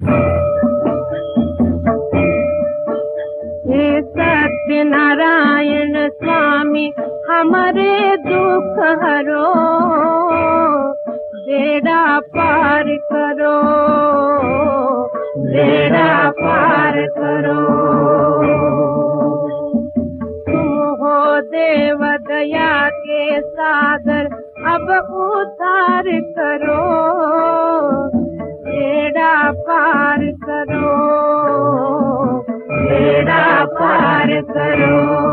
हे सत्य नारायण स्वामी हमारे दुख हरो बेड़ा पार करो बेड़ा पार करो। तुम हो देव दया के सागर अब उद्धार करो पार करो। बेड़ा पार करो।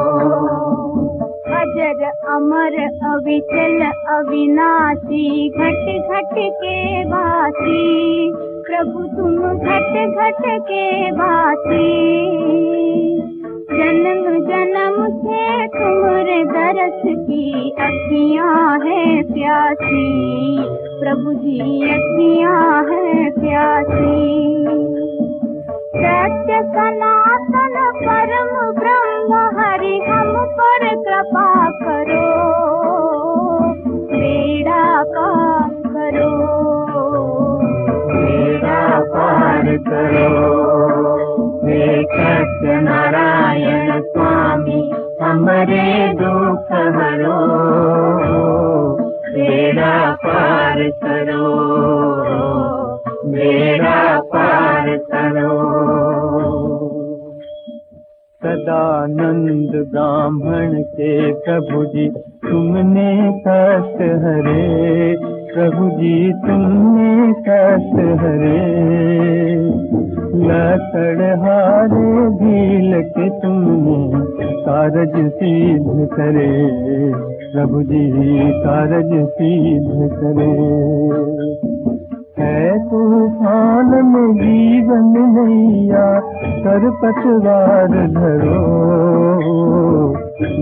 अजर अमर अविचल अविनाशी, घट घट के बासी। प्रभु तुम घट घट के बासी। दरस की अखियाँ है प्यासी, प्रभु जी अखियाँ है प्यासी। सत्य सनातन परम ब्रह्म, हरि हम पर कृपा करो। बेड़ा पार करो। बेड़ा पार करो। हे सत्य नारायण स्वामी पार करो बेड़ा पार करो। सदानंद ब्राह्मण के प्रभु जी तुमने कष्ट हरे। प्रभु जी तुमने कष्ट हरे लकड़ हारे भील के तुमने कारज सिद्ध करे। प्रभु जी कारज सिद्ध करे। है तूफान में जीवन नैया कर पतवार धरो।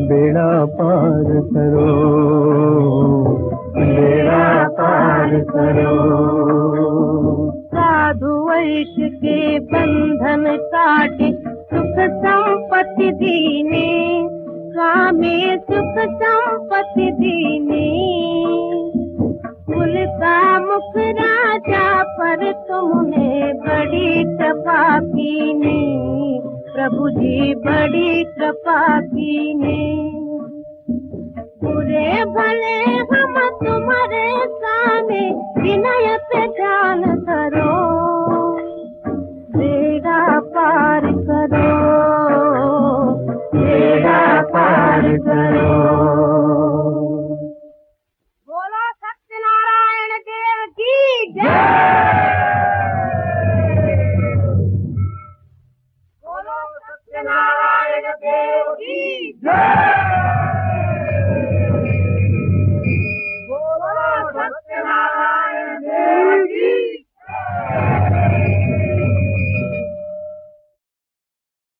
बेड़ा पार करो। बेड़ा पार करो। साधु वैश्य के काटे सुख संपत्ति दीने। स्वामी सुख संपत्ति दीने। कुल का मुख राजा पर तुमने बड़ी कृपा कीने प्रभु जी बड़ी कृपा कीने बुरे भले हम तुम्हारे सामने विनय करो